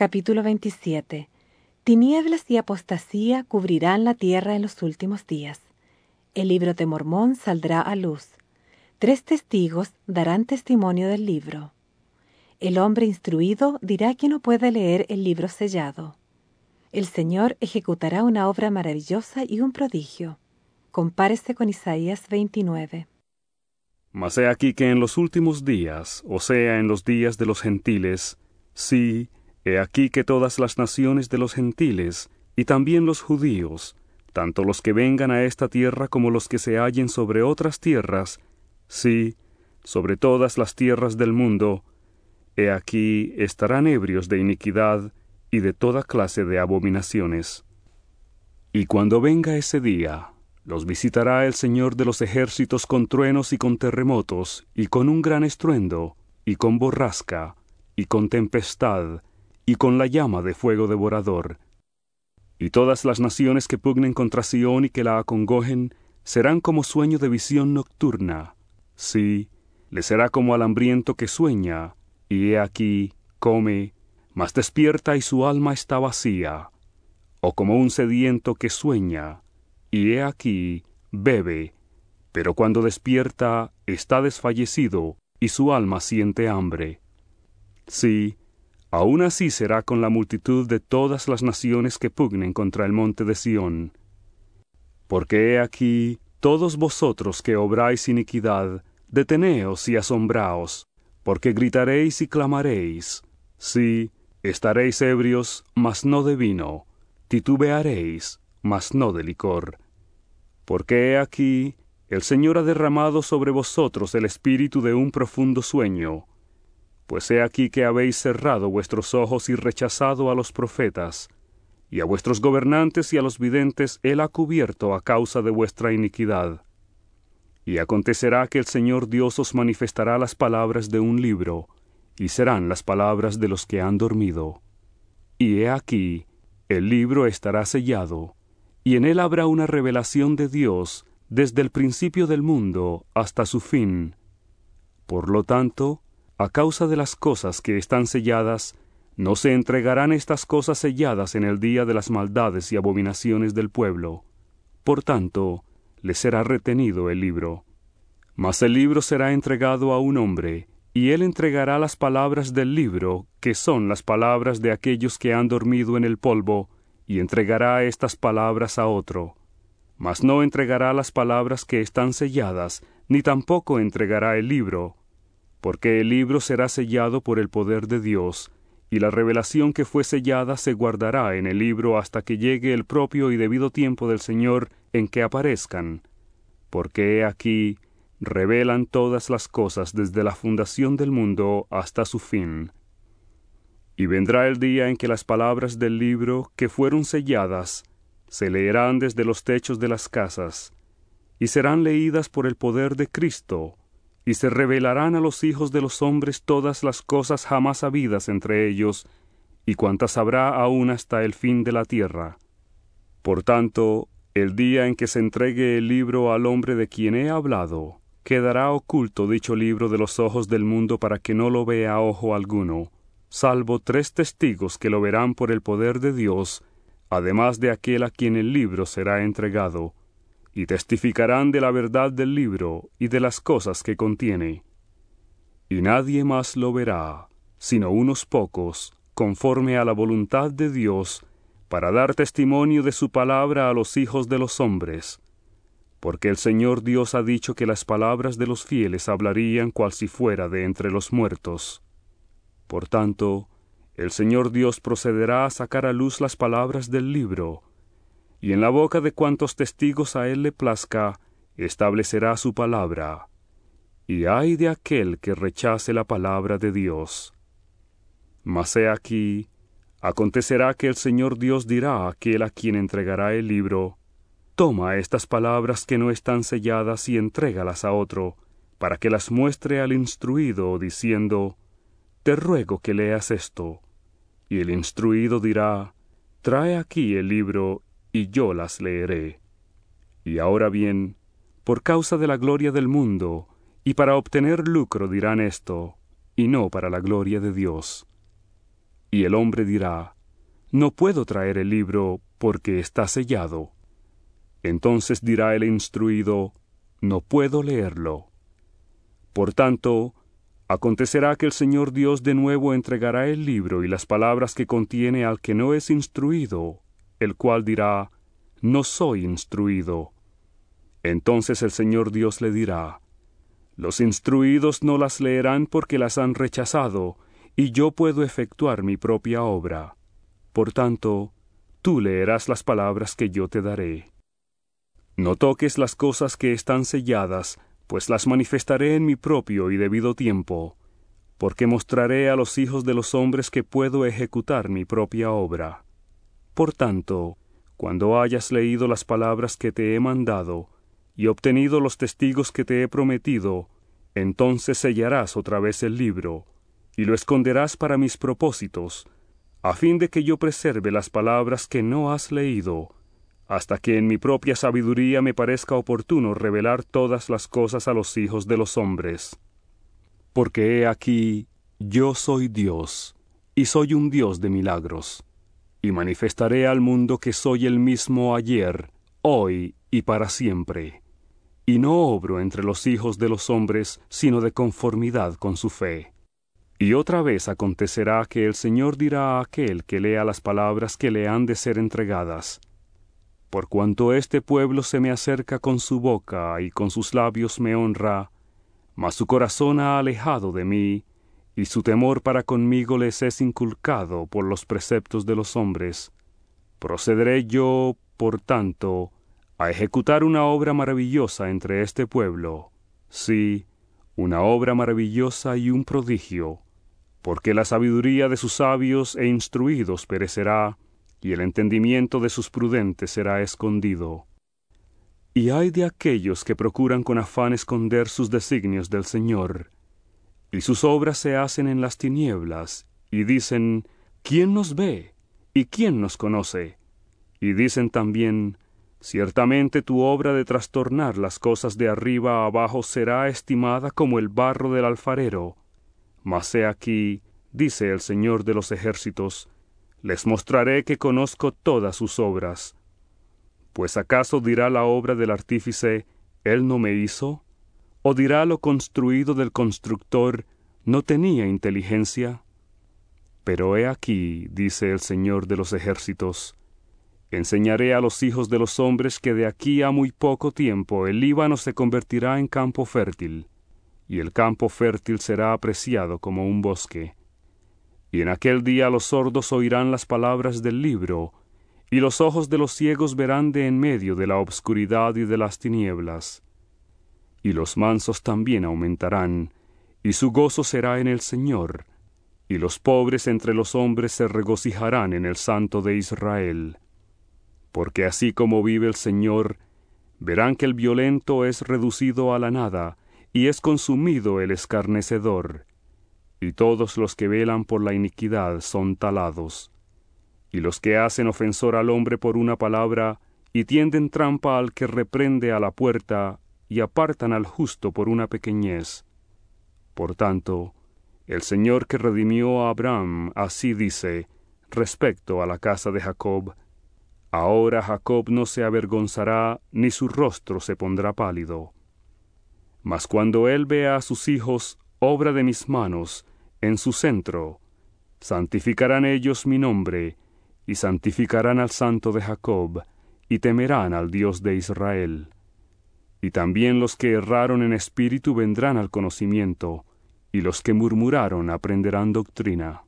Capítulo 27 Tinieblas y apostasía cubrirán la tierra en los últimos días. El libro de Mormón saldrá a luz. Tres testigos darán testimonio del libro. El hombre instruido dirá que no puede leer el libro sellado. El Señor ejecutará una obra maravillosa y un prodigio. Compárese con Isaías 29. Mas he aquí que en los últimos días, o sea, en los días de los gentiles, sí, he aquí que todas las naciones de los gentiles, y también los judíos, tanto los que vengan a esta tierra como los que se hallen sobre otras tierras, sí, sobre todas las tierras del mundo, he aquí estarán ebrios de iniquidad y de toda clase de abominaciones. Y cuando venga ese día, los visitará el Señor de los ejércitos con truenos y con terremotos, y con un gran estruendo, y con borrasca, y con tempestad, y con la llama de fuego devorador. Y todas las naciones que pugnen contra Sión y que la acongojen, serán como sueño de visión nocturna. Sí, le será como al hambriento que sueña, y he aquí, come, mas despierta y su alma está vacía, o como un sediento que sueña, y he aquí, bebe, pero cuando despierta está desfallecido y su alma siente hambre. Sí, aun así será con la multitud de todas las naciones que pugnen contra el monte de Sión. Porque he aquí, todos vosotros que obráis iniquidad, deteneos y asombraos, porque gritaréis y clamaréis. Sí, estaréis ebrios, mas no de vino, titubearéis, mas no de licor. Porque he aquí, el Señor ha derramado sobre vosotros el espíritu de un profundo sueño. Pues he aquí que habéis cerrado vuestros ojos y rechazado a los profetas, y a vuestros gobernantes y a los videntes él ha cubierto a causa de vuestra iniquidad. Y acontecerá que el Señor Dios os manifestará las palabras de un libro, y serán las palabras de los que han dormido. Y he aquí, el libro estará sellado, y en él habrá una revelación de Dios desde el principio del mundo hasta su fin. Por lo tanto, a causa de las cosas que están selladas, no se entregarán estas cosas selladas en el día de las maldades y abominaciones del pueblo. Por tanto, le será retenido el libro. Mas el libro será entregado a un hombre, y él entregará las palabras del libro, que son las palabras de aquellos que han dormido en el polvo, y entregará estas palabras a otro. Mas no entregará las palabras que están selladas, ni tampoco entregará el libro, porque el libro será sellado por el poder de Dios, y la revelación que fue sellada se guardará en el libro hasta que llegue el propio y debido tiempo del Señor en que aparezcan. Porque he aquí, revelan todas las cosas desde la fundación del mundo hasta su fin. Y vendrá el día en que las palabras del libro que fueron selladas se leerán desde los techos de las casas, y serán leídas por el poder de Cristo, y se revelarán a los hijos de los hombres todas las cosas jamás habidas entre ellos, y cuantas habrá aún hasta el fin de la tierra. Por tanto, el día en que se entregue el libro al hombre de quien he hablado, quedará oculto dicho libro de los ojos del mundo para que no lo vea ojo alguno, salvo tres testigos que lo verán por el poder de Dios, además de aquel a quien el libro será entregado, y testificarán de la verdad del libro y de las cosas que contiene. Y nadie más lo verá, sino unos pocos, conforme a la voluntad de Dios, para dar testimonio de su palabra a los hijos de los hombres porque el Señor Dios ha dicho que las palabras de los fieles hablarían cual si fuera de entre los muertos. Por tanto, el Señor Dios procederá a sacar a luz las palabras del libro, y en la boca de cuantos testigos a él le plazca, establecerá su palabra. Y ay de aquel que rechace la palabra de Dios. Mas he aquí, acontecerá que el Señor Dios dirá a aquel a quien entregará el libro, Toma estas palabras que no están selladas y entrégalas a otro, para que las muestre al instruido, diciendo, Te ruego que leas esto. Y el instruido dirá, Trae aquí el libro, y yo las leeré. Y ahora bien, por causa de la gloria del mundo, y para obtener lucro dirán esto, y no para la gloria de Dios. Y el hombre dirá, No puedo traer el libro porque está sellado. Entonces dirá el instruido, No puedo leerlo. Por tanto, acontecerá que el Señor Dios de nuevo entregará el libro y las palabras que contiene al que no es instruido, el cual dirá, No soy instruido. Entonces el Señor Dios le dirá, Los instruidos no las leerán porque las han rechazado, y yo puedo efectuar mi propia obra. Por tanto, tú leerás las palabras que yo te daré. No toques las cosas que están selladas, pues las manifestaré en mi propio y debido tiempo, porque mostraré a los hijos de los hombres que puedo ejecutar mi propia obra. Por tanto, cuando hayas leído las palabras que te he mandado, y obtenido los testigos que te he prometido, entonces sellarás otra vez el libro, y lo esconderás para mis propósitos, a fin de que yo preserve las palabras que no has leído, hasta que en mi propia sabiduría me parezca oportuno revelar todas las cosas a los hijos de los hombres. Porque he aquí, yo soy Dios, y soy un Dios de milagros, y manifestaré al mundo que soy el mismo ayer, hoy y para siempre, y no obro entre los hijos de los hombres, sino de conformidad con su fe. Y otra vez acontecerá que el Señor dirá a aquel que lea las palabras que le han de ser entregadas, por cuanto este pueblo se me acerca con su boca y con sus labios me honra, mas su corazón ha alejado de mí, y su temor para conmigo les es inculcado por los preceptos de los hombres. Procederé yo, por tanto, a ejecutar una obra maravillosa entre este pueblo, sí, una obra maravillosa y un prodigio, porque la sabiduría de sus sabios e instruidos perecerá, y el entendimiento de sus prudentes será escondido. Y hay de aquellos que procuran con afán esconder sus designios del Señor, y sus obras se hacen en las tinieblas, y dicen, ¿quién nos ve? ¿Y quién nos conoce? Y dicen también, Ciertamente tu obra de trastornar las cosas de arriba a abajo será estimada como el barro del alfarero. Mas he aquí, dice el Señor de los ejércitos, les mostraré que conozco todas sus obras. Pues acaso dirá la obra del artífice, Él no me hizo? ¿O dirá lo construido del constructor, no tenía inteligencia? Pero he aquí, dice el Señor de los ejércitos, enseñaré a los hijos de los hombres que de aquí a muy poco tiempo el Líbano se convertirá en campo fértil, y el campo fértil será apreciado como un bosque y en aquel día los sordos oirán las palabras del libro, y los ojos de los ciegos verán de en medio de la obscuridad y de las tinieblas. Y los mansos también aumentarán, y su gozo será en el Señor, y los pobres entre los hombres se regocijarán en el Santo de Israel. Porque así como vive el Señor, verán que el violento es reducido a la nada, y es consumido el escarnecedor, y todos los que velan por la iniquidad son talados. Y los que hacen ofensor al hombre por una palabra, y tienden trampa al que reprende a la puerta, y apartan al justo por una pequeñez. Por tanto, el Señor que redimió a Abraham así dice, respecto a la casa de Jacob, Ahora Jacob no se avergonzará, ni su rostro se pondrá pálido. Mas cuando él vea a sus hijos, obra de mis manos, en su centro. Santificarán ellos mi nombre, y santificarán al Santo de Jacob, y temerán al Dios de Israel. Y también los que erraron en espíritu vendrán al conocimiento, y los que murmuraron aprenderán doctrina.